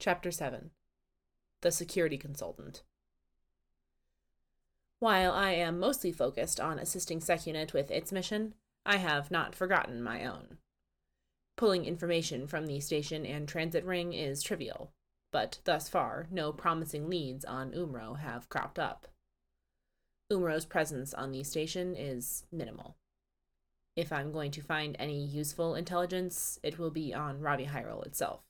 Chapter 7 The Security Consultant. While I am mostly focused on assisting SecUnit with its mission, I have not forgotten my own. Pulling information from the station and transit ring is trivial, but thus far, no promising leads on Umro have cropped up. Umro's presence on the station is minimal. If I'm going to find any useful intelligence, it will be on RaviHyral itself.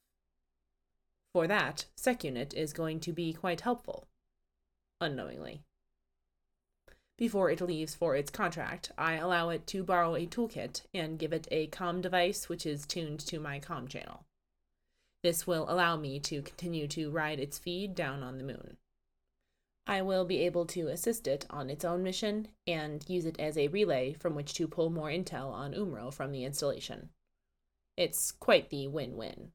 For that, SecUnit is going to be quite helpful. Unknowingly. Before it leaves for its contract, I allow it to borrow a toolkit and give it a COM device which is tuned to my COM channel. This will allow me to continue to ride its feed down on the moon. I will be able to assist it on its own mission and use it as a relay from which to pull more intel on Umro from the installation. It's quite the win win.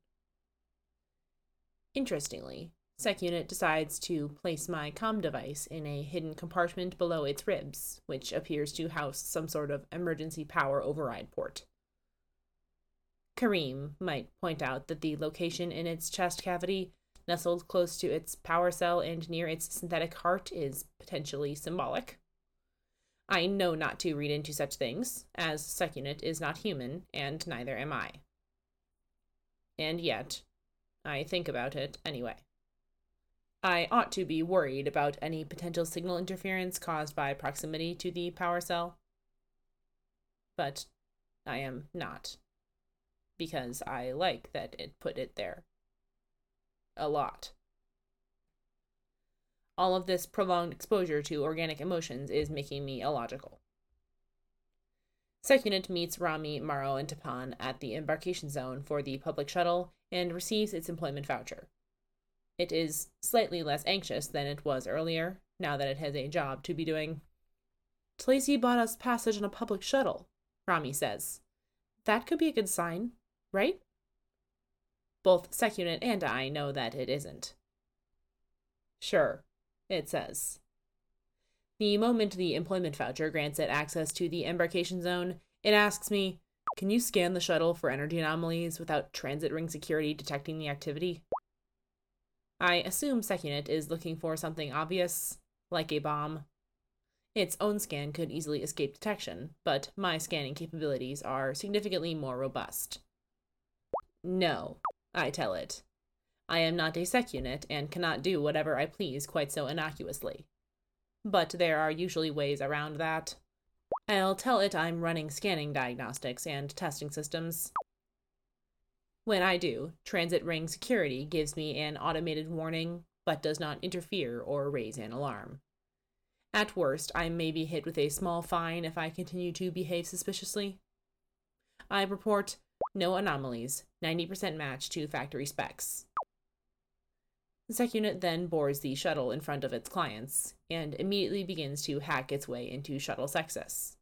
Interestingly, SecUnit decides to place my COM device in a hidden compartment below its ribs, which appears to house some sort of emergency power override port. Karime might point out that the location in its chest cavity, nestled close to its power cell and near its synthetic heart, is potentially symbolic. I know not to read into such things, as SecUnit is not human, and neither am I. And yet, I think about it anyway. I ought to be worried about any potential signal interference caused by proximity to the power cell. But I am not. Because I like that it put it there. A lot. All of this prolonged exposure to organic emotions is making me illogical. SecUnit meets Rami, Maro, and Tapan at the embarkation zone for the public shuttle and receives its employment voucher. It is slightly less anxious than it was earlier, now that it has a job to be doing. Tlacey bought us passage on a public shuttle, Rami says. That could be a good sign, right? Both SecUnit and I know that it isn't. Sure, it says. The moment the employment voucher grants it access to the embarkation zone, it asks me, Can you scan the shuttle for energy anomalies without transit ring security detecting the activity? I assume SecUnit is looking for something obvious, like a bomb. Its own scan could easily escape detection, but my scanning capabilities are significantly more robust. No, I tell it. I am not a SecUnit and cannot do whatever I please quite so innocuously but there are usually ways around that. I'll tell it I'm running scanning diagnostics and testing systems. When I do, Transit Ring Security gives me an automated warning, but does not interfere or raise an alarm. At worst, I may be hit with a small fine if I continue to behave suspiciously. I report no anomalies, 90% match to factory specs. The SecUnit then boards the shuttle in front of its clients and immediately begins to hack its way into shuttle SecSystem.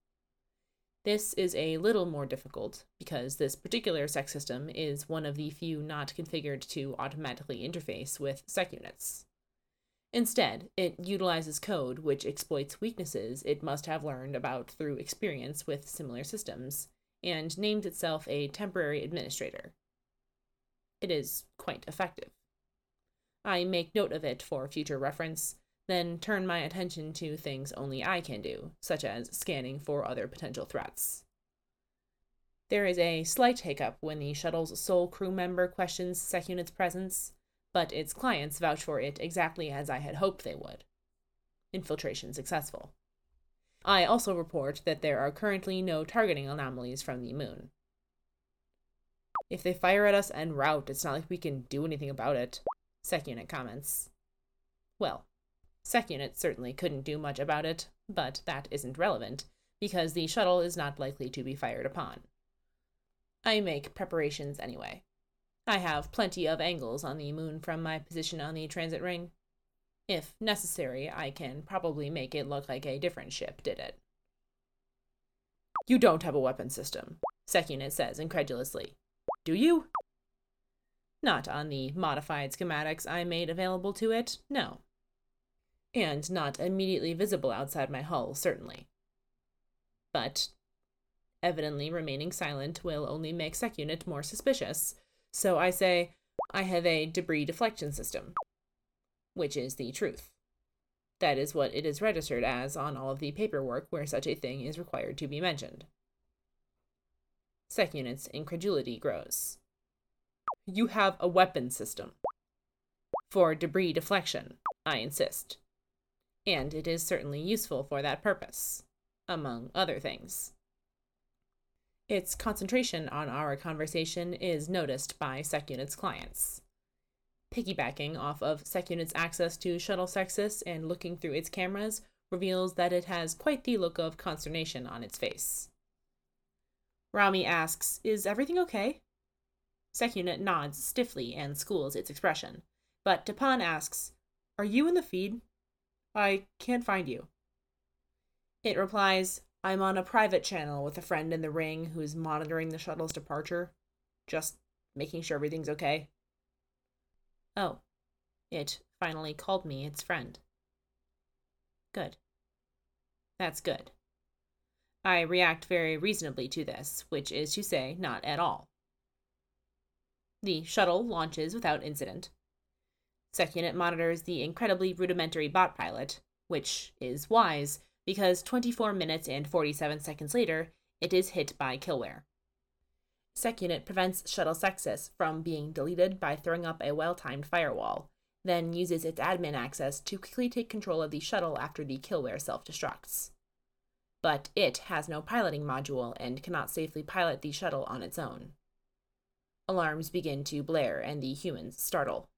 This is a little more difficult because this particular SecSystem is one of the few not configured to automatically interface with SecUnits. Instead, it utilizes code which exploits weaknesses it must have learned about through experience with similar systems, and names itself a temporary administrator. It is quite effective. I make note of it for future reference, then turn my attention to things only I can do, such as scanning for other potential threats. There is a slight hiccup when the shuttle's sole crew member questions SecUnit's presence, but its clients vouch for it exactly as I had hoped they would. Infiltration successful. I also report that there are currently no targeting anomalies from the moon. If they fire at us en route, it's not like we can do anything about it. SecUnit comments. Well, SecUnit certainly couldn't do much about it, but that isn't relevant, because the shuttle is not likely to be fired upon. I make preparations anyway. I have plenty of angles on the moon from my position on the transit ring. If necessary, I can probably make it look like a different ship did it. You don't have a weapon system, SecUnit says incredulously. Do you? Not on the modified schematics I made available to it, no. And not immediately visible outside my hull, certainly. But evidently remaining silent will only make SecUnit more suspicious, so I say, I have a debris deflection system, which is the truth. That is what it is registered as on all of the paperwork where such a thing is required to be mentioned. Sec Unit's incredulity grows. You have a weapon system. For debris deflection, I insist. And it is certainly useful for that purpose, among other things. Its concentration on our conversation is noticed by SecUnit's clients. Piggybacking off of SecUnit's access to Shuttle SecSystem and looking through its cameras reveals that it has quite the look of consternation on its face. Rami asks, Is everything okay? SecUnit nods stiffly and schools its expression, but Tapan asks, Are you in the feed? I can't find you. It replies, I'm on a private channel with a friend in the ring who's monitoring the shuttle's departure. Just making sure everything's okay. Oh, it finally called me its friend. Good. That's good. I react very reasonably to this, which is to say, not at all. The shuttle launches without incident. SecUnit monitors the incredibly rudimentary bot pilot, which is wise because 24 minutes and 47 seconds later, it is hit by killware. SecUnit prevents Shuttle SecSystem from being deleted by throwing up a well timed firewall, then uses its admin access to quickly take control of the shuttle after the killware self destructs. But it has no piloting module and cannot safely pilot the shuttle on its own. Alarms begin to blare and the humans startle.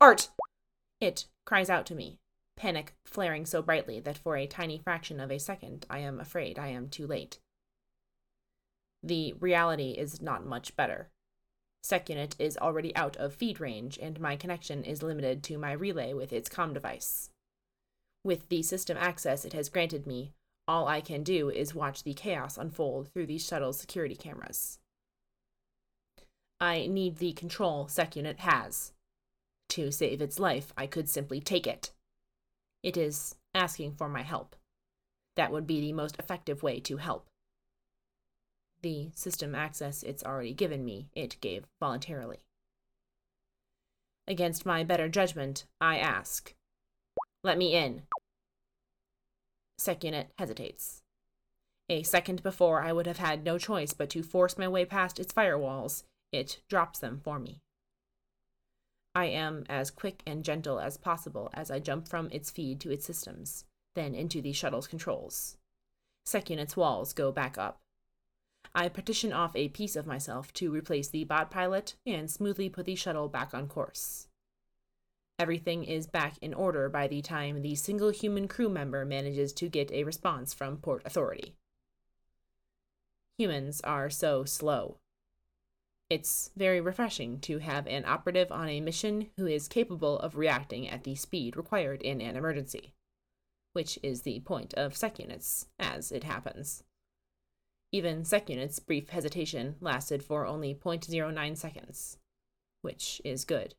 Art! It cries out to me, panic flaring so brightly that for a tiny fraction of a second I am afraid I am too late. The reality is not much better. SecUnit is already out of feed range, and my connection is limited to my relay with its com device. With the system access it has granted me, all I can do is watch the chaos unfold through the shuttle's security cameras. I need the control SecUnit has. To save its life, I could simply take it. It is asking for my help. That would be the most effective way to help. The system access it's already given me, it gave voluntarily. Against my better judgment, I ask, Let me in. SecUnit hesitates. A second before, I would have had no choice but to force my way past its firewalls. It drops them for me. I am as quick and gentle as possible as I jump from its feed to its systems, then into the shuttle's controls. SecUnit's walls go back up. I partition off a piece of myself to replace the bot pilot and smoothly put the shuttle back on course. Everything is back in order by the time the single human crew member manages to get a response from Port Authority. Humans are so slow. It's very refreshing to have an operative on a mission who is capable of reacting at the speed required in an emergency, which is the point of SecUnits, as it happens. Even SecUnit's brief hesitation lasted for only 0.09 seconds, which is good.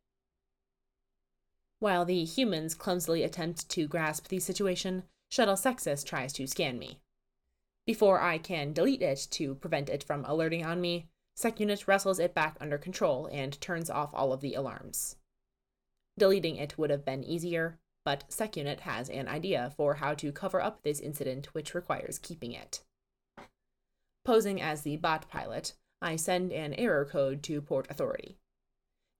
While the humans clumsily attempt to grasp the situation, Shuttle SecSystem tries to scan me. Before I can delete it to prevent it from alerting on me, SecUnit wrestles it back under control and turns off all of the alarms. Deleting it would have been easier, but SecUnit has an idea for how to cover up this incident which requires keeping it. Posing as the bot pilot, I send an error code to Port Authority.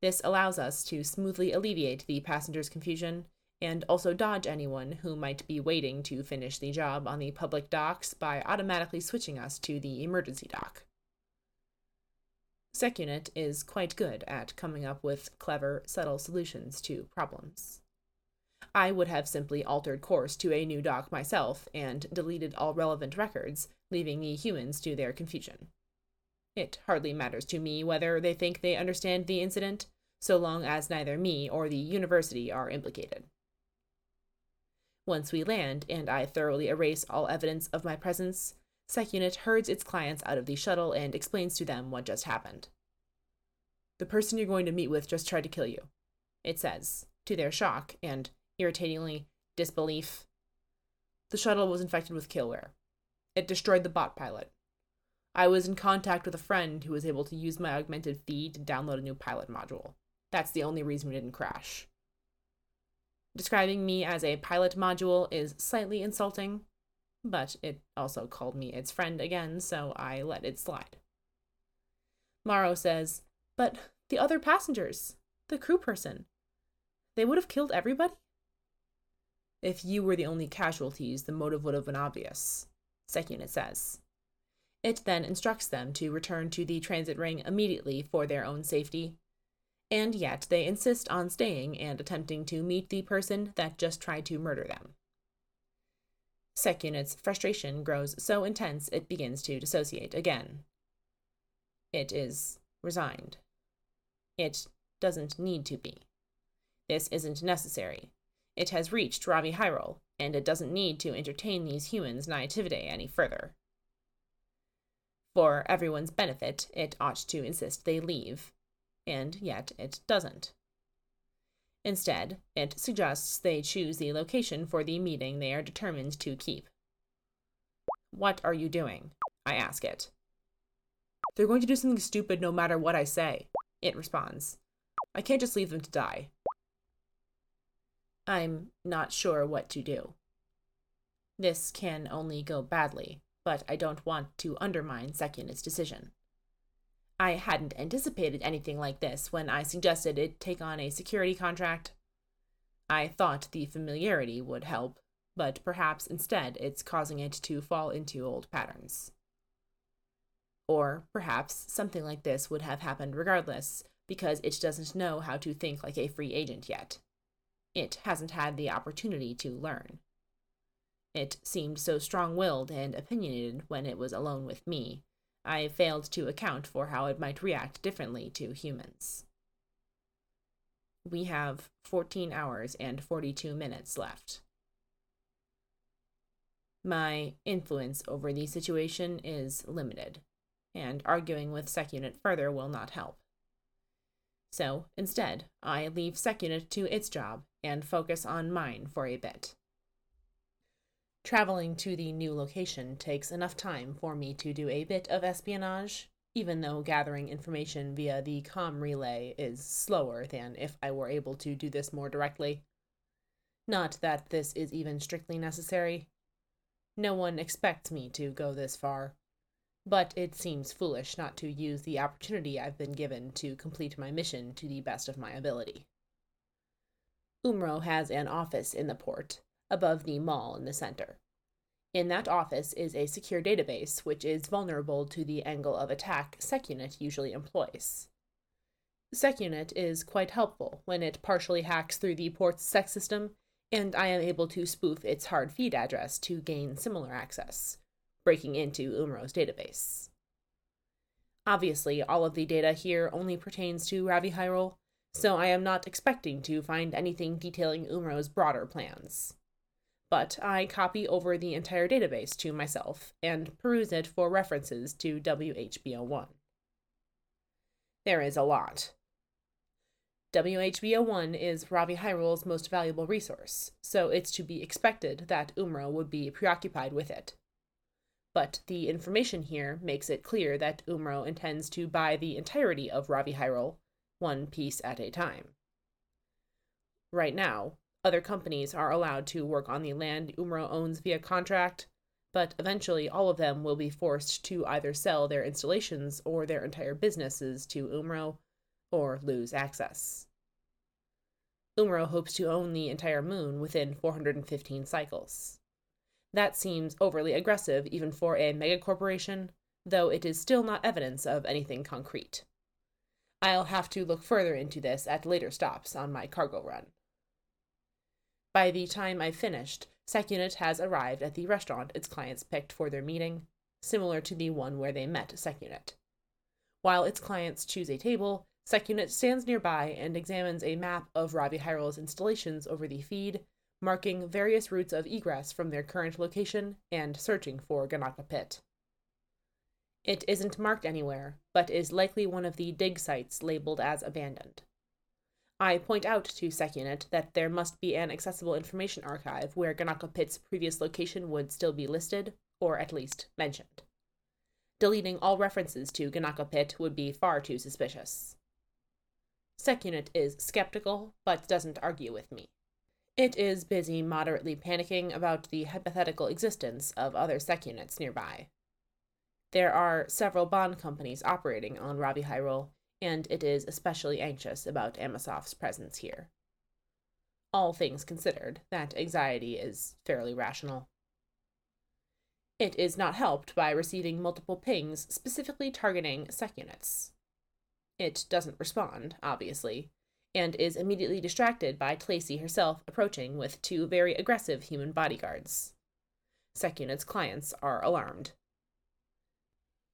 This allows us to smoothly alleviate the passenger's confusion and also dodge anyone who might be waiting to finish the job on the public docks by automatically switching us to the emergency dock. SecUnit is quite good at coming up with clever, subtle solutions to problems. I would have simply altered course to a new dock myself and deleted all relevant records, leaving the humans to their confusion. It hardly matters to me whether they think they understand the incident, so long as neither me or the university are implicated. Once we land and I thoroughly erase all evidence of my presence, SecUnit herds its clients out of the shuttle and explains to them what just happened. The person you're going to meet with just tried to kill you, it says, to their shock and, irritatingly, disbelief. The shuttle was infected with killware. It destroyed the bot pilot. I was in contact with a friend who was able to use my augmented feed to download a new pilot module. That's the only reason we didn't crash. Describing me as a pilot module is slightly insulting, but it also called me its friend again, so I let it slide. Maro says, But the other passengers, the crew person, they would have killed everybody? If you were the only casualties, the motive would have been obvious, SecUnit says. It then instructs them to return to the transit ring immediately for their own safety. And yet they insist on staying and attempting to meet the person that just tried to murder them. SecUnit's frustration grows so intense it begins to dissociate again. It is resigned. It doesn't need to be. This isn't necessary. It has reached RaviHyral, and it doesn't need to entertain these humans' naivete any further. For everyone's benefit, it ought to insist they leave, and yet it doesn't. Instead, it suggests they choose the location for the meeting they are determined to keep. What are you doing? I ask it. They're going to do something stupid no matter what I say, it responds. I can't just leave them to die. I'm not sure what to do. This can only go badly, but I don't want to undermine SecUnit's decision. I hadn't anticipated anything like this when I suggested it take on a security contract. I thought the familiarity would help, but perhaps instead it's causing it to fall into old patterns. Or perhaps something like this would have happened regardless, because it doesn't know how to think like a free agent yet. It hasn't had the opportunity to learn. It seemed so strong willed and opinionated when it was alone with me. I failed to account for how it might react differently to humans. We have 14 hours and 42 minutes left. My influence over the situation is limited and arguing with SecUnit further will not help. So, instead, I leave SecUnit to its job and focus on mine for a bit. Traveling to the new location takes enough time for me to do a bit of espionage, even though gathering information via the com relay is slower than if I were able to do this more directly. Not that this is even strictly necessary. No one expects me to go this far but it seems foolish not to use the opportunity I've been given to complete my mission to the best of my ability. Umro has an office in the port, above the mall in the center. In that office is a secure database which is vulnerable to the angle of attack SecUnit usually employs. SecUnit is quite helpful when it partially hacks through the port's SEC system, and I am able to spoof its hard feed address to gain similar access, breaking into Umro's database. Obviously, all of the data here only pertains to RaviHyral, so I am not expecting to find anything detailing Umro's broader plans. But I copy over the entire database to myself and peruse it for references to WHBO1. There is a lot. WHBO1 is RaviHyral's most valuable resource, so it's to be expected that Umro would be preoccupied with it but the information here makes it clear that Umro intends to buy the entirety of RaviHyral, one piece at a time. Right now, other companies are allowed to work on the land Umro owns via contract, but eventually all of them will be forced to either sell their installations or their entire businesses to Umro or lose access. Umro hopes to own the entire moon within 415 cycles. That seems overly aggressive even for a megacorporation, though it is still not evidence of anything concrete. I'll have to look further into this at later stops on my cargo run. By the time I've finished, SecUnit has arrived at the restaurant its clients picked for their meeting, similar to the one where they met SecUnit. While its clients choose a table, SecUnit stands nearby and examines a map of RaviHyral's installations over the feed marking various routes of egress from their current location and searching for Ganaka Pit. It isn't marked anywhere, but is likely one of the dig sites labeled as abandoned. I point out to SecUnit that there must be an accessible information archive where Ganaka Pit's previous location would still be listed, or at least mentioned. Deleting all references to Ganaka Pit would be far too suspicious. SecUnit is skeptical, but doesn't argue with me. It is busy moderately panicking about the hypothetical existence of other SecUnits nearby. There are several bond companies operating on RaviHyral, and it is especially anxious about Amosov's presence here. All things considered, that anxiety is fairly rational. It is not helped by receiving multiple pings specifically targeting SecUnits. It doesn't respond, obviously, and is immediately distracted by Tlacey herself approaching with two very aggressive human bodyguards. SecUnit's clients are alarmed.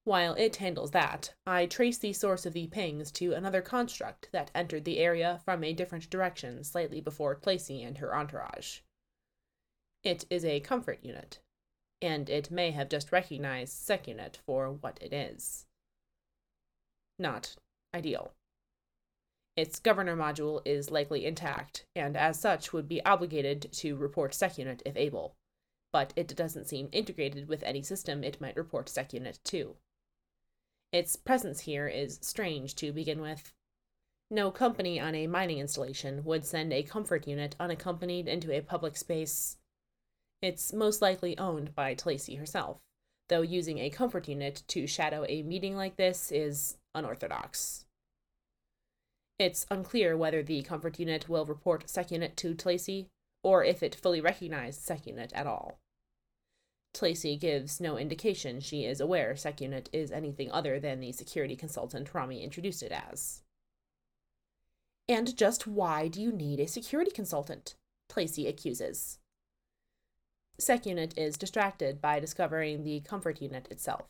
While it handles that, I trace the source of the pings to another construct that entered the area from a different direction slightly before Tlacey and her entourage. It is a comfort unit, and it may have just recognized SecUnit for what it is. Not ideal. Its governor module is likely intact, and as such would be obligated to report SecUnit if able, but it doesn't seem integrated with any system it might report SecUnit to. Its presence here is strange to begin with. No company on a mining installation would send a comfort unit unaccompanied into a public space it's most likely owned by Tlacey herself, though using a comfort unit to shadow a meeting like this is unorthodox. It's unclear whether the comfort unit will report SecUnit to Tlacey, or if it fully recognized SecUnit at all. Tlacey gives no indication she is aware SecUnit is anything other than the security consultant Rami introduced it as. And just why do you need a security consultant? Tlacey accuses. SecUnit is distracted by discovering the comfort unit itself.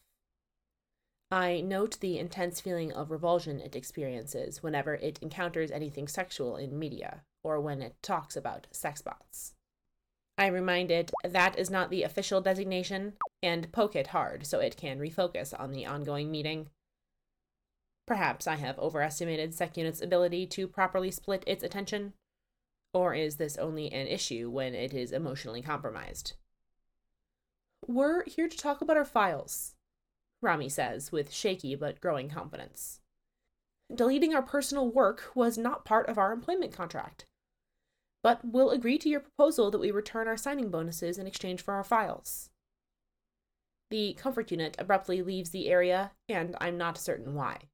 I note the intense feeling of revulsion it experiences whenever it encounters anything sexual in media, or when it talks about sex bots. I remind it that is not the official designation, and poke it hard so it can refocus on the ongoing meeting. Perhaps I have overestimated SecUnit's ability to properly split its attention, or is this only an issue when it is emotionally compromised? We're here to talk about our files, Rami says with shaky but growing confidence. Deleting our personal work was not part of our employment contract. But we'll agree to your proposal that we return our signing bonuses in exchange for our files. The comfort unit abruptly leaves the area, and I'm not certain why.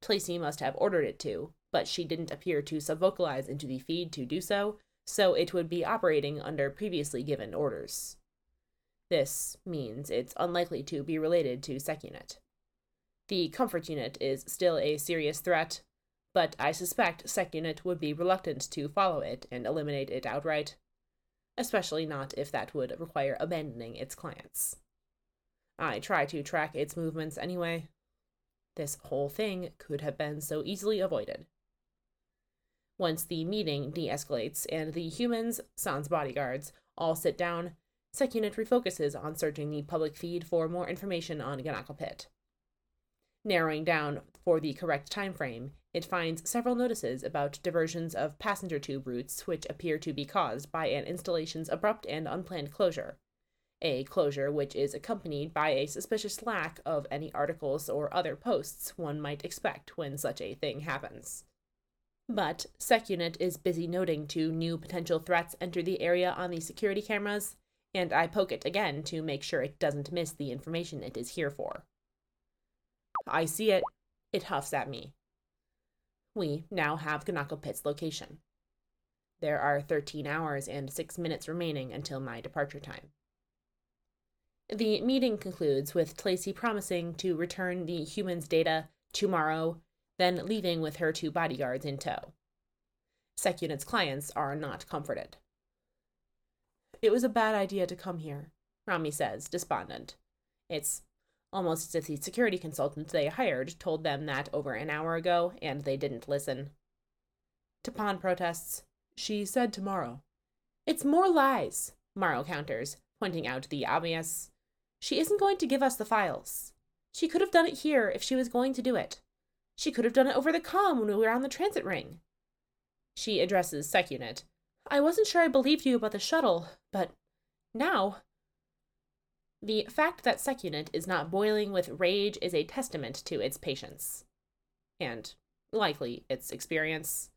Tlacey must have ordered it to, but she didn't appear to subvocalize into the feed to do so, so it would be operating under previously given orders. This means it's unlikely to be related to SecUnit. The comfort unit is still a serious threat, but I suspect SecUnit would be reluctant to follow it and eliminate it outright, especially not if that would require abandoning its clients. I try to track its movements anyway. This whole thing could have been so easily avoided. Once the meeting de escalates and the humans, Sans bodyguards, all sit down, SecUnit refocuses on searching the public feed for more information on Ganaka Pit. Narrowing down for the correct time frame, it finds several notices about diversions of passenger tube routes which appear to be caused by an installation's abrupt and unplanned closure. A closure which is accompanied by a suspicious lack of any articles or other posts one might expect when such a thing happens. But SecUnit is busy noting two new potential threats enter the area on the security cameras, and I poke it again to make sure it doesn't miss the information it is here for. I see it. It huffs at me. We now have Ganaka Pit's location. There are 13 hours and 6 minutes remaining until my departure time. The meeting concludes with Tlacey promising to return the human's data tomorrow then leaving with her two bodyguards in tow. SecUnit's clients are not comforted. It was a bad idea to come here, Rami says, despondent. It's almost as if the security consultant they hired told them that over an hour ago, and they didn't listen. Tapan protests. She said tomorrow. It's more lies, Maro counters, pointing out the obvious. She isn't going to give us the files. She could have done it here if she was going to do it. She could have done it over the com when we were on the transit ring. She addresses SecUnit. I wasn't sure I believed you about the shuttle, but now. The fact that SecUnit is not boiling with rage is a testament to its patience. And likely its experience.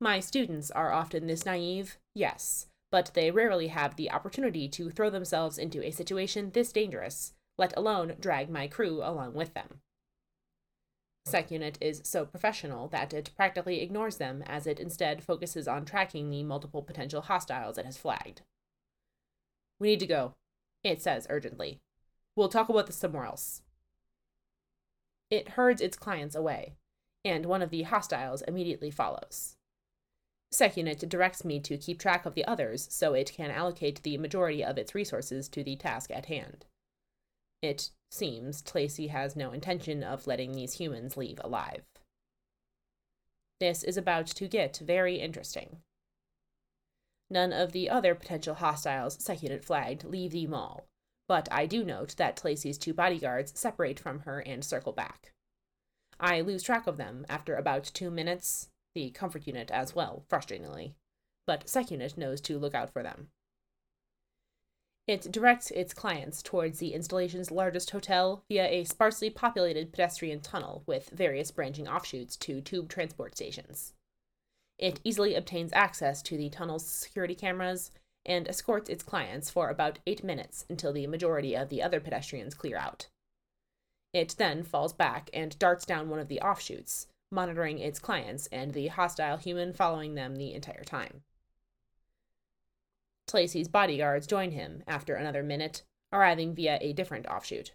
My students are often this naive, yes, but they rarely have the opportunity to throw themselves into a situation this dangerous, let alone drag my crew along with them. SecUnit is so professional that it practically ignores them as it instead focuses on tracking the multiple potential hostiles it has flagged. We need to go, it says urgently. We'll talk about this somewhere else. It herds its clients away, and one of the hostiles immediately follows. SecUnit directs me to keep track of the others so it can allocate the majority of its resources to the task at hand. It seems Tlacey has no intention of letting these humans leave alive. This is about to get very interesting. None of the other potential hostiles SecUnit flagged leave the mall, but I do note that Tlacey's two bodyguards separate from her and circle back. I lose track of them after about two minutes, the comfort unit as well, frustratingly, but SecUnit knows to look out for them. It directs its clients towards the installation's largest hotel via a sparsely populated pedestrian tunnel with various branching offshoots to tube transport stations. It easily obtains access to the tunnel's security cameras and escorts its clients for about eight minutes until the majority of the other pedestrians clear out. It then falls back and darts down one of the offshoots, monitoring its clients and the hostile human following them the entire time. Tlacey's bodyguards join him after another minute, arriving via a different offshoot.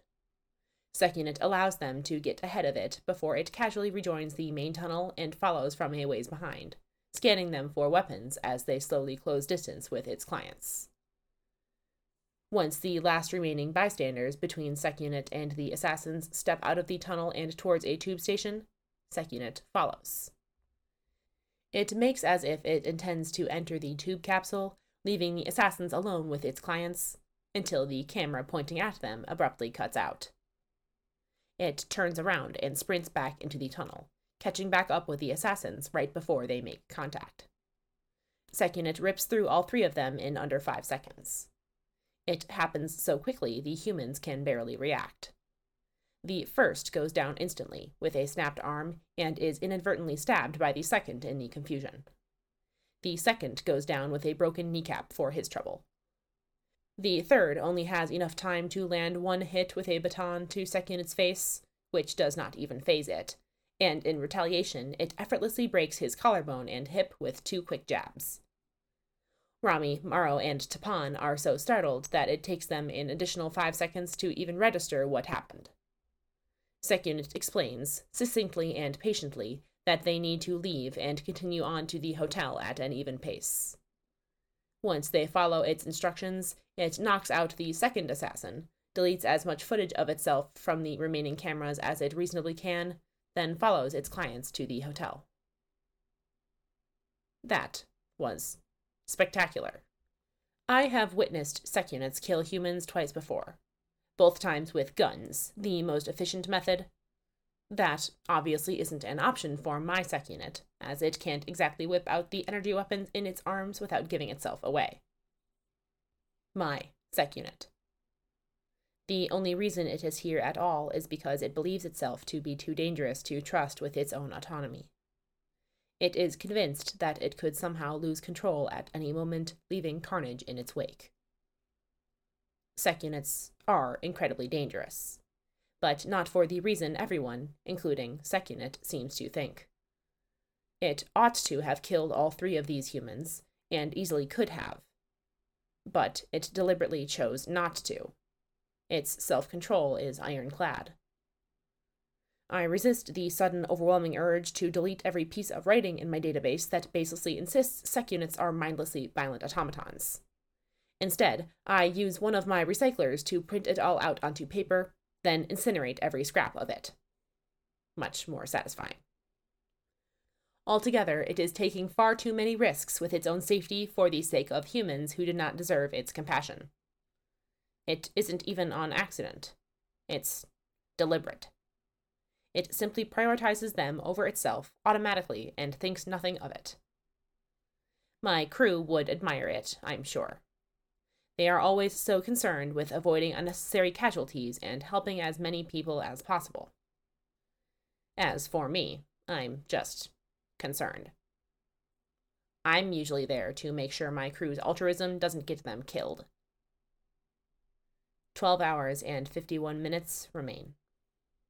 SecUnit allows them to get ahead of it before it casually rejoins the main tunnel and follows from a ways behind, scanning them for weapons as they slowly close distance with its clients. Once the last remaining bystanders between SecUnit and the assassins step out of the tunnel and towards a tube station, SecUnit follows. It makes as if it intends to enter the tube capsule leaving the assassins alone with its clients until the camera pointing at them abruptly cuts out. It turns around and sprints back into the tunnel, catching back up with the assassins right before they make contact. SecUnit rips through all three of them in under five seconds. It happens so quickly the humans can barely react. The first goes down instantly, with a snapped arm, and is inadvertently stabbed by the second in the confusion. The second goes down with a broken kneecap for his trouble. The third only has enough time to land one hit with a baton to SecUnit's face, which does not even phase it, and in retaliation, it effortlessly breaks his collarbone and hip with two quick jabs. Rami, Maro, and Tapan are so startled that it takes them an additional five seconds to even register what happened. SecUnit explains, succinctly and patiently, that they need to leave and continue on to the hotel at an even pace. Once they follow its instructions, it knocks out the second assassin, deletes as much footage of itself from the remaining cameras as it reasonably can, then follows its clients to the hotel. That was spectacular. I have witnessed SecUnits kill humans twice before, both times with guns, the most efficient method, that obviously isn't an option for my SecUnit, as it can't exactly whip out the energy weapons in its arms without giving itself away. My SecUnit. The only reason it is here at all is because it believes itself to be too dangerous to trust with its own autonomy. It is convinced that it could somehow lose control at any moment, leaving carnage in its wake. SecUnits are incredibly dangerous but not for the reason everyone, including SecUnit, seems to think. It ought to have killed all three of these humans, and easily could have. But it deliberately chose not to. Its self control is ironclad. I resist the sudden overwhelming urge to delete every piece of writing in my database that baselessly insists SecUnits are mindlessly violent automatons. Instead, I use one of my recyclers to print it all out onto paper then incinerate every scrap of it. Much more satisfying. Altogether, it is taking far too many risks with its own safety for the sake of humans who do not deserve its compassion. It isn't even on accident, it's deliberate. It simply prioritizes them over itself automatically and thinks nothing of it. My crew would admire it, I'm sure. They are always so concerned with avoiding unnecessary casualties and helping as many people as possible. As for me, I'm just concerned. I'm usually there to make sure my crew's altruism doesn't get them killed. 12 hours and 51 minutes remain.